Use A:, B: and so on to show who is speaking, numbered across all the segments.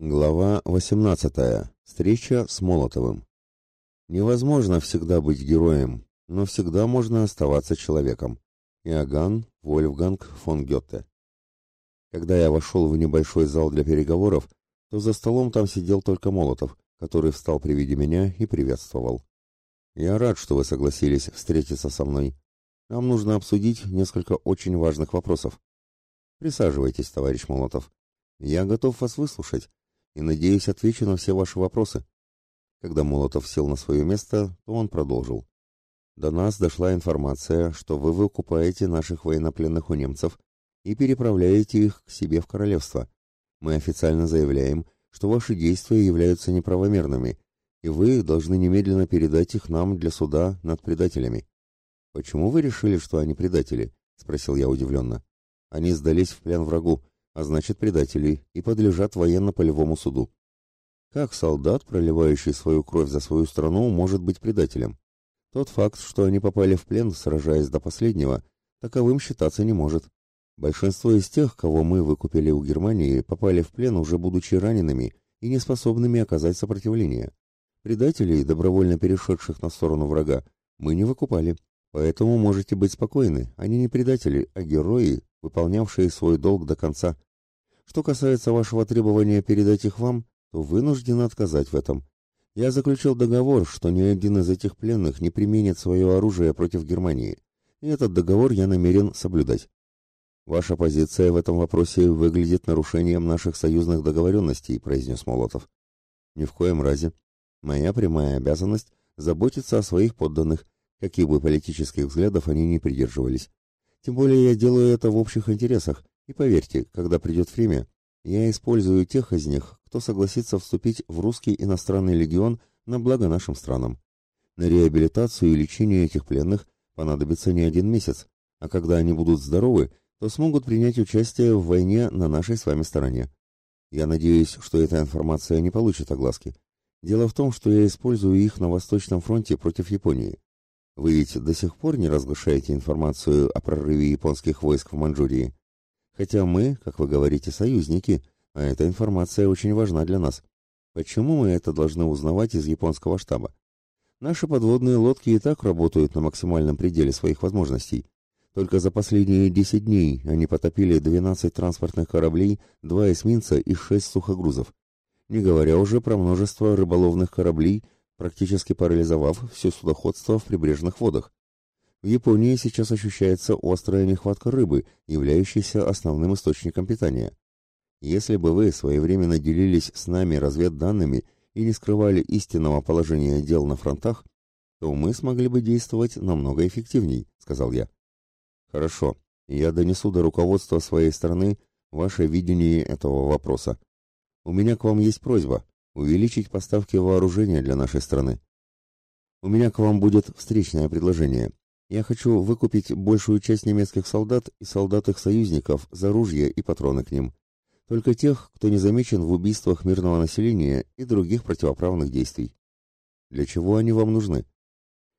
A: Глава 18. Встреча с Молотовым. Невозможно всегда быть героем, но всегда можно оставаться человеком. Иоганн Вольфганг фон Гёте. Когда я вошел в небольшой зал для переговоров, то за столом там сидел только Молотов, который встал при виде меня и приветствовал. «Я рад, что вы согласились встретиться со мной. Нам нужно обсудить несколько очень важных вопросов. Присаживайтесь, товарищ Молотов. Я готов вас выслушать и, надеюсь, отвечу на все ваши вопросы. Когда Молотов сел на свое место, то он продолжил. До нас дошла информация, что вы выкупаете наших военнопленных у немцев и переправляете их к себе в королевство. Мы официально заявляем, что ваши действия являются неправомерными, и вы должны немедленно передать их нам для суда над предателями. Почему вы решили, что они предатели? спросил я удивленно. Они сдались в плен врагу, а значит предатели, и подлежат военно-полевому суду. Как солдат, проливающий свою кровь за свою страну, может быть предателем? Тот факт, что они попали в плен, сражаясь до последнего, таковым считаться не может. Большинство из тех, кого мы выкупили у Германии, попали в плен уже будучи ранеными и неспособными оказать сопротивление. Предателей, добровольно перешедших на сторону врага, мы не выкупали. Поэтому можете быть спокойны, они не предатели, а герои, выполнявшие свой долг до конца. Что касается вашего требования передать их вам, то вынужден отказать в этом. Я заключил договор, что ни один из этих пленных не применит свое оружие против Германии, и этот договор я намерен соблюдать. Ваша позиция в этом вопросе выглядит нарушением наших союзных договоренностей, произнес Молотов. Ни в коем разе. Моя прямая обязанность заботиться о своих подданных, каких бы политических взглядов они ни придерживались. Тем более я делаю это в общих интересах, и поверьте, когда придет время, я использую тех из них, кто согласится вступить в русский иностранный легион на благо нашим странам. На реабилитацию и лечение этих пленных понадобится не один месяц, а когда они будут здоровы, то смогут принять участие в войне на нашей с вами стороне. Я надеюсь, что эта информация не получит огласки. Дело в том, что я использую их на Восточном фронте против Японии. Вы ведь до сих пор не разглашаете информацию о прорыве японских войск в Маньчжурии. Хотя мы, как вы говорите, союзники, а эта информация очень важна для нас. Почему мы это должны узнавать из японского штаба? Наши подводные лодки и так работают на максимальном пределе своих возможностей. Только за последние 10 дней они потопили 12 транспортных кораблей, 2 эсминца и 6 сухогрузов. Не говоря уже про множество рыболовных кораблей практически парализовав все судоходство в прибрежных водах. В Японии сейчас ощущается острая нехватка рыбы, являющейся основным источником питания. Если бы вы своевременно делились с нами разведданными и не скрывали истинного положения дел на фронтах, то мы смогли бы действовать намного эффективней, сказал я. Хорошо, я донесу до руководства своей страны ваше видение этого вопроса. У меня к вам есть просьба увеличить поставки вооружения для нашей страны. У меня к вам будет встречное предложение. Я хочу выкупить большую часть немецких солдат и солдат их союзников за ружья и патроны к ним. Только тех, кто не замечен в убийствах мирного населения и других противоправных действий. Для чего они вам нужны?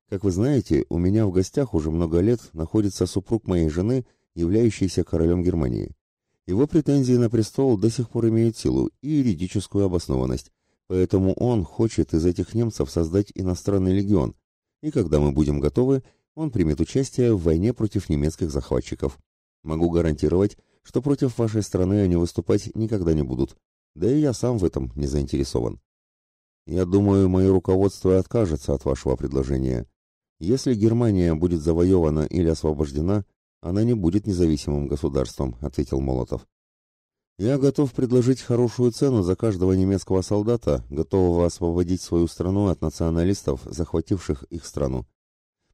A: Как вы знаете, у меня в гостях уже много лет находится супруг моей жены, являющийся королем Германии. Его претензии на престол до сих пор имеют силу и юридическую обоснованность, Поэтому он хочет из этих немцев создать иностранный легион, и когда мы будем готовы, он примет участие в войне против немецких захватчиков. Могу гарантировать, что против вашей страны они выступать никогда не будут. Да и я сам в этом не заинтересован. Я думаю, мое руководство откажется от вашего предложения. Если Германия будет завоевана или освобождена, она не будет независимым государством, ответил Молотов. Я готов предложить хорошую цену за каждого немецкого солдата, готового освободить свою страну от националистов, захвативших их страну.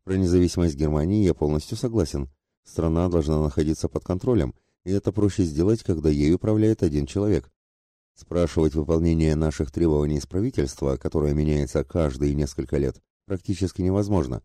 A: Про независимость Германии я полностью согласен. Страна должна находиться под контролем, и это проще сделать, когда ею управляет один человек. Спрашивать выполнение наших требований из правительства, которое меняется каждые несколько лет, практически невозможно.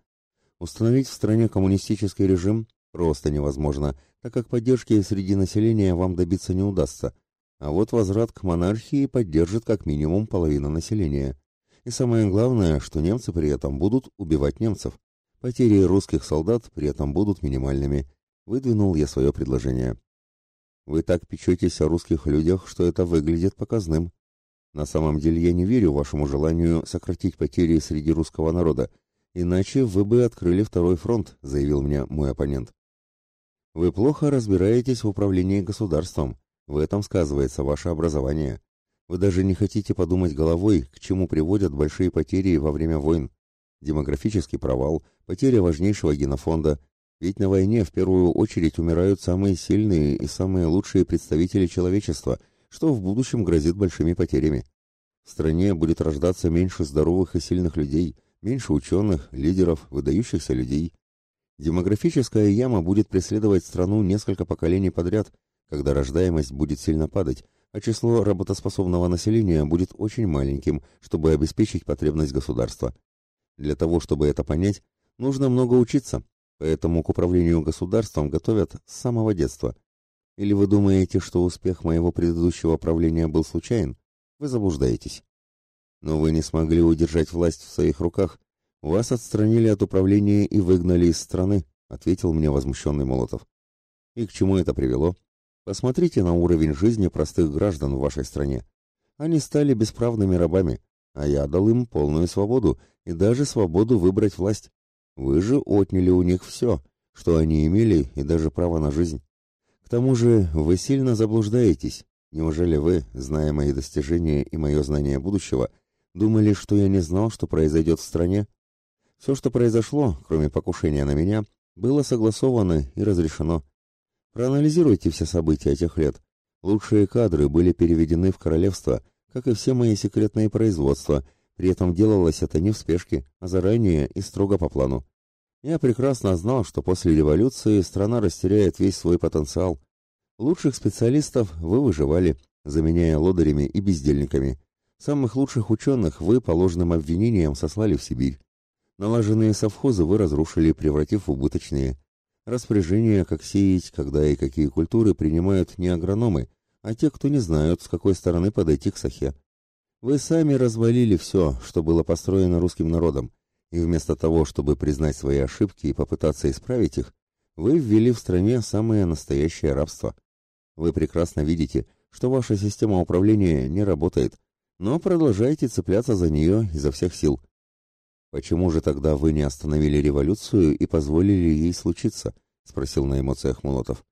A: Установить в стране коммунистический режим просто невозможно, так как поддержки среди населения вам добиться не удастся. А вот возврат к монархии поддержит как минимум половина населения. И самое главное, что немцы при этом будут убивать немцев. Потери русских солдат при этом будут минимальными. Выдвинул я свое предложение. Вы так печетесь о русских людях, что это выглядит показным. На самом деле я не верю вашему желанию сократить потери среди русского народа, иначе вы бы открыли второй фронт, заявил мне мой оппонент. Вы плохо разбираетесь в управлении государством, в этом сказывается ваше образование. Вы даже не хотите подумать головой, к чему приводят большие потери во время войн. Демографический провал, потеря важнейшего генофонда, ведь на войне в первую очередь умирают самые сильные и самые лучшие представители человечества – что в будущем грозит большими потерями. В стране будет рождаться меньше здоровых и сильных людей, меньше ученых, лидеров, выдающихся людей. Демографическая яма будет преследовать страну несколько поколений подряд, когда рождаемость будет сильно падать, а число работоспособного населения будет очень маленьким, чтобы обеспечить потребность государства. Для того, чтобы это понять, нужно много учиться, поэтому к управлению государством готовят с самого детства – или вы думаете, что успех моего предыдущего правления был случайен? Вы заблуждаетесь. Но вы не смогли удержать власть в своих руках. Вас отстранили от управления и выгнали из страны, ответил мне возмущенный Молотов. И к чему это привело? Посмотрите на уровень жизни простых граждан в вашей стране. Они стали бесправными рабами, а я дал им полную свободу и даже свободу выбрать власть. Вы же отняли у них все, что они имели, и даже право на жизнь. К тому же вы сильно заблуждаетесь. Неужели вы, зная мои достижения и мое знание будущего, думали, что я не знал, что произойдет в стране? Все, что произошло, кроме покушения на меня, было согласовано и разрешено. Проанализируйте все события этих лет. Лучшие кадры были переведены в королевство, как и все мои секретные производства, при этом делалось это не в спешке, а заранее и строго по плану. Я прекрасно знал, что после революции страна растеряет весь свой потенциал. Лучших специалистов вы выживали, заменяя лодырями и бездельниками. Самых лучших ученых вы по ложным обвинениям сослали в Сибирь. Налаженные совхозы вы разрушили, превратив в убыточные. Распоряжения, как сеять, когда и какие культуры принимают не агрономы, а те, кто не знают, с какой стороны подойти к сахе. Вы сами развалили все, что было построено русским народом, и вместо того, чтобы признать свои ошибки и попытаться исправить их, вы ввели в стране самое настоящее рабство. Вы прекрасно видите, что ваша система управления не работает, но продолжаете цепляться за нее изо всех сил. Почему же тогда вы не остановили революцию и позволили ей случиться? спросил на эмоциях Молотов.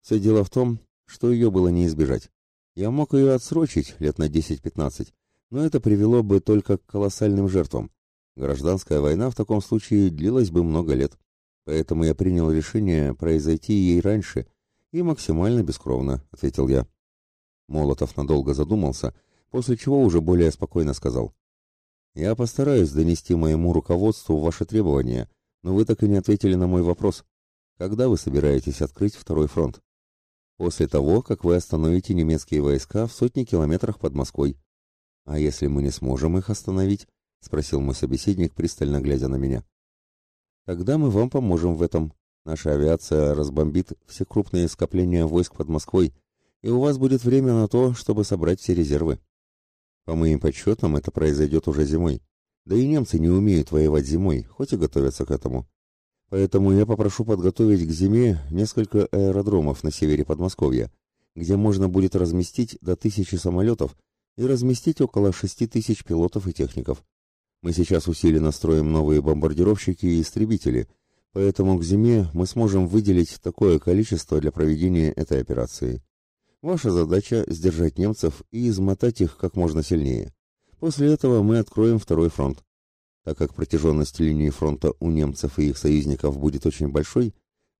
A: Все дело в том, что ее было не избежать. Я мог ее отсрочить лет на 10-15, но это привело бы только к колоссальным жертвам. Гражданская война в таком случае длилась бы много лет, поэтому я принял решение произойти ей раньше и максимально бескровно, ответил я. Молотов надолго задумался, после чего уже более спокойно сказал. Я постараюсь донести моему руководству ваши требования, но вы так и не ответили на мой вопрос. Когда вы собираетесь открыть второй фронт? После того, как вы остановите немецкие войска в сотни километрах под Москвой. А если мы не сможем их остановить, — спросил мой собеседник, пристально глядя на меня. «Тогда мы вам поможем в этом. Наша авиация разбомбит все крупные скопления войск под Москвой, и у вас будет время на то, чтобы собрать все резервы. По моим подсчетам, это произойдет уже зимой. Да и немцы не умеют воевать зимой, хоть и готовятся к этому. Поэтому я попрошу подготовить к зиме несколько аэродромов на севере Подмосковья, где можно будет разместить до тысячи самолетов и разместить около шести тысяч пилотов и техников. Мы сейчас усиленно строим новые бомбардировщики и истребители, поэтому к зиме мы сможем выделить такое количество для проведения этой операции. Ваша задача – сдержать немцев и измотать их как можно сильнее. После этого мы откроем второй фронт. Так как протяженность линии фронта у немцев и их союзников будет очень большой,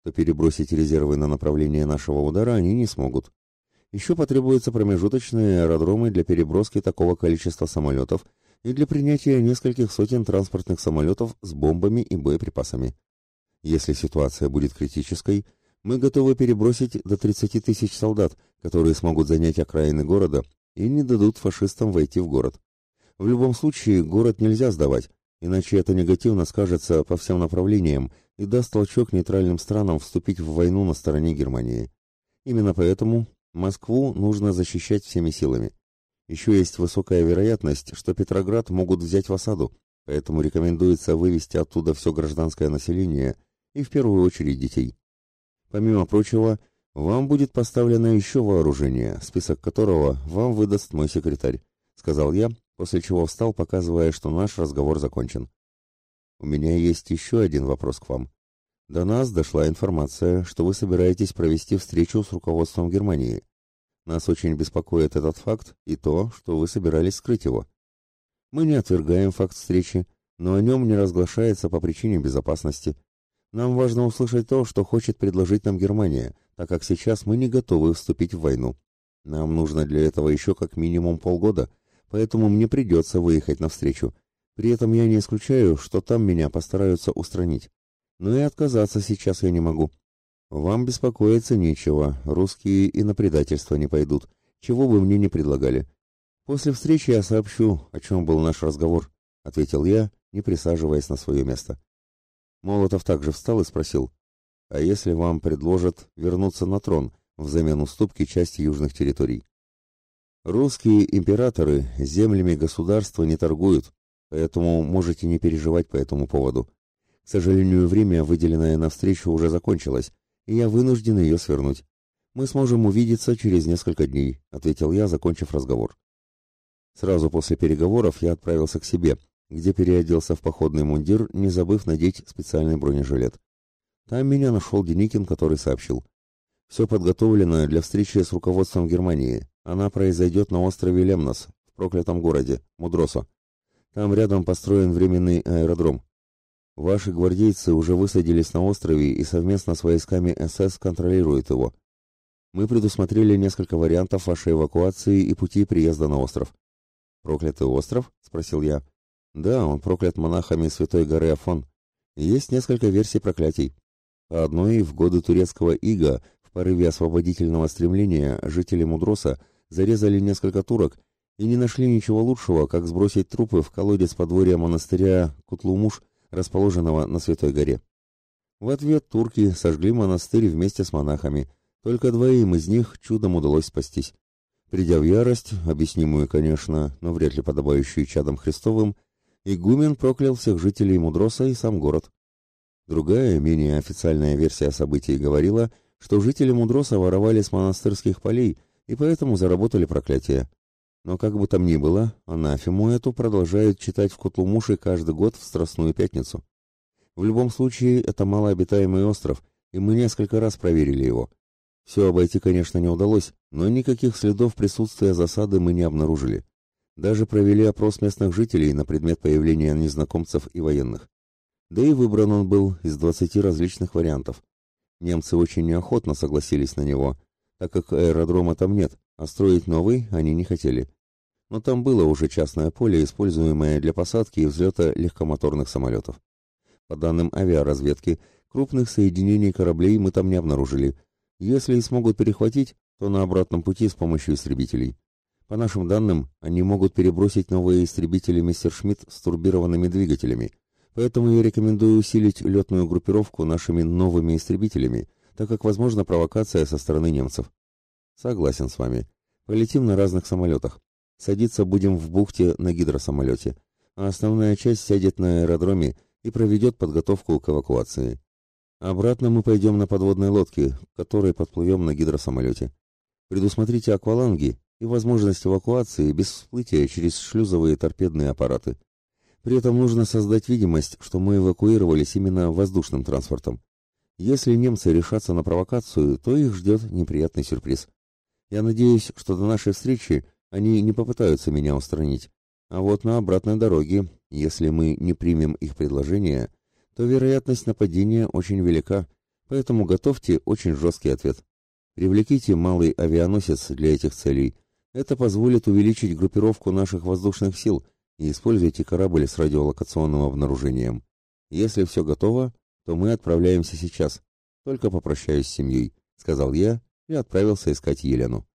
A: то перебросить резервы на направление нашего удара они не смогут. Еще потребуются промежуточные аэродромы для переброски такого количества самолетов – и для принятия нескольких сотен транспортных самолетов с бомбами и боеприпасами. Если ситуация будет критической, мы готовы перебросить до 30 тысяч солдат, которые смогут занять окраины города и не дадут фашистам войти в город. В любом случае, город нельзя сдавать, иначе это негативно скажется по всем направлениям и даст толчок нейтральным странам вступить в войну на стороне Германии. Именно поэтому Москву нужно защищать всеми силами. Еще есть высокая вероятность, что Петроград могут взять в осаду, поэтому рекомендуется вывести оттуда все гражданское население и в первую очередь детей. Помимо прочего, вам будет поставлено еще вооружение, список которого вам выдаст мой секретарь, сказал я, после чего встал, показывая, что наш разговор закончен. У меня есть еще один вопрос к вам. До нас дошла информация, что вы собираетесь провести встречу с руководством Германии. Нас очень беспокоит этот факт и то, что вы собирались скрыть его. Мы не отвергаем факт встречи, но о нем не разглашается по причине безопасности. Нам важно услышать то, что хочет предложить нам Германия, так как сейчас мы не готовы вступить в войну. Нам нужно для этого еще как минимум полгода, поэтому мне придется выехать навстречу. При этом я не исключаю, что там меня постараются устранить. Но и отказаться сейчас я не могу. Вам беспокоиться нечего, русские и на предательство не пойдут, чего бы мне ни предлагали. После встречи я сообщу, о чем был наш разговор, ответил я, не присаживаясь на свое место. Молотов также встал и спросил, а если вам предложат вернуться на трон взамен уступки части южных территорий? Русские императоры землями государства не торгуют, поэтому можете не переживать по этому поводу. К сожалению, время, выделенное на встречу, уже закончилось, и я вынужден ее свернуть. Мы сможем увидеться через несколько дней, ответил я, закончив разговор. Сразу после переговоров я отправился к себе, где переоделся в походный мундир, не забыв надеть специальный бронежилет. Там меня нашел Деникин, который сообщил. Все подготовлено для встречи с руководством Германии. Она произойдет на острове Лемнос, в проклятом городе, Мудросо. Там рядом построен временный аэродром. Ваши гвардейцы уже высадились на острове и совместно с войсками СС контролируют его. Мы предусмотрели несколько вариантов вашей эвакуации и пути приезда на остров. Проклятый остров? спросил я. Да, он проклят монахами Святой горы Афон. Есть несколько версий проклятий. По одной, в годы турецкого ига, в порыве освободительного стремления, жители Мудроса зарезали несколько турок и не нашли ничего лучшего, как сбросить трупы в колодец подворья монастыря Кутлумуш расположенного на Святой горе. В ответ турки сожгли монастырь вместе с монахами, только двоим из них чудом удалось спастись. Придя в ярость, объяснимую, конечно, но вряд ли подобающую чадам Христовым, игумен проклял всех жителей Мудроса и сам город. Другая, менее официальная версия событий говорила, что жители Мудроса воровали с монастырских полей и поэтому заработали проклятие. Но как бы там ни было, анафему эту продолжают читать в Котлумуше каждый год в Страстную Пятницу. В любом случае, это малообитаемый остров, и мы несколько раз проверили его. Все обойти, конечно, не удалось, но никаких следов присутствия засады мы не обнаружили. Даже провели опрос местных жителей на предмет появления незнакомцев и военных. Да и выбран он был из 20 различных вариантов. Немцы очень неохотно согласились на него, так как аэродрома там нет, а строить новый они не хотели. Но там было уже частное поле, используемое для посадки и взлета легкомоторных самолетов. По данным авиаразведки, крупных соединений кораблей мы там не обнаружили. Если и смогут перехватить, то на обратном пути с помощью истребителей. По нашим данным, они могут перебросить новые истребители «Мистер Шмидт» с турбированными двигателями, поэтому я рекомендую усилить летную группировку нашими новыми истребителями, так как возможна провокация со стороны немцев. Согласен с вами. Полетим на разных самолетах. Садиться будем в бухте на гидросамолете, а основная часть сядет на аэродроме и проведет подготовку к эвакуации. Обратно мы пойдем на подводной лодке, которой подплывем на гидросамолете. Предусмотрите акваланги и возможность эвакуации без всплытия через шлюзовые торпедные аппараты. При этом нужно создать видимость, что мы эвакуировались именно воздушным транспортом. Если немцы решатся на провокацию, то их ждет неприятный сюрприз. Я надеюсь, что до нашей встречи они не попытаются меня устранить. А вот на обратной дороге, если мы не примем их предложение, то вероятность нападения очень велика, поэтому готовьте очень жесткий ответ. Привлеките малый авианосец для этих целей. Это позволит увеличить группировку наших воздушных сил и используйте корабль с радиолокационным обнаружением. Если все готово, то мы отправляемся сейчас. Только попрощаюсь с семьей, сказал я и отправился искать Елену.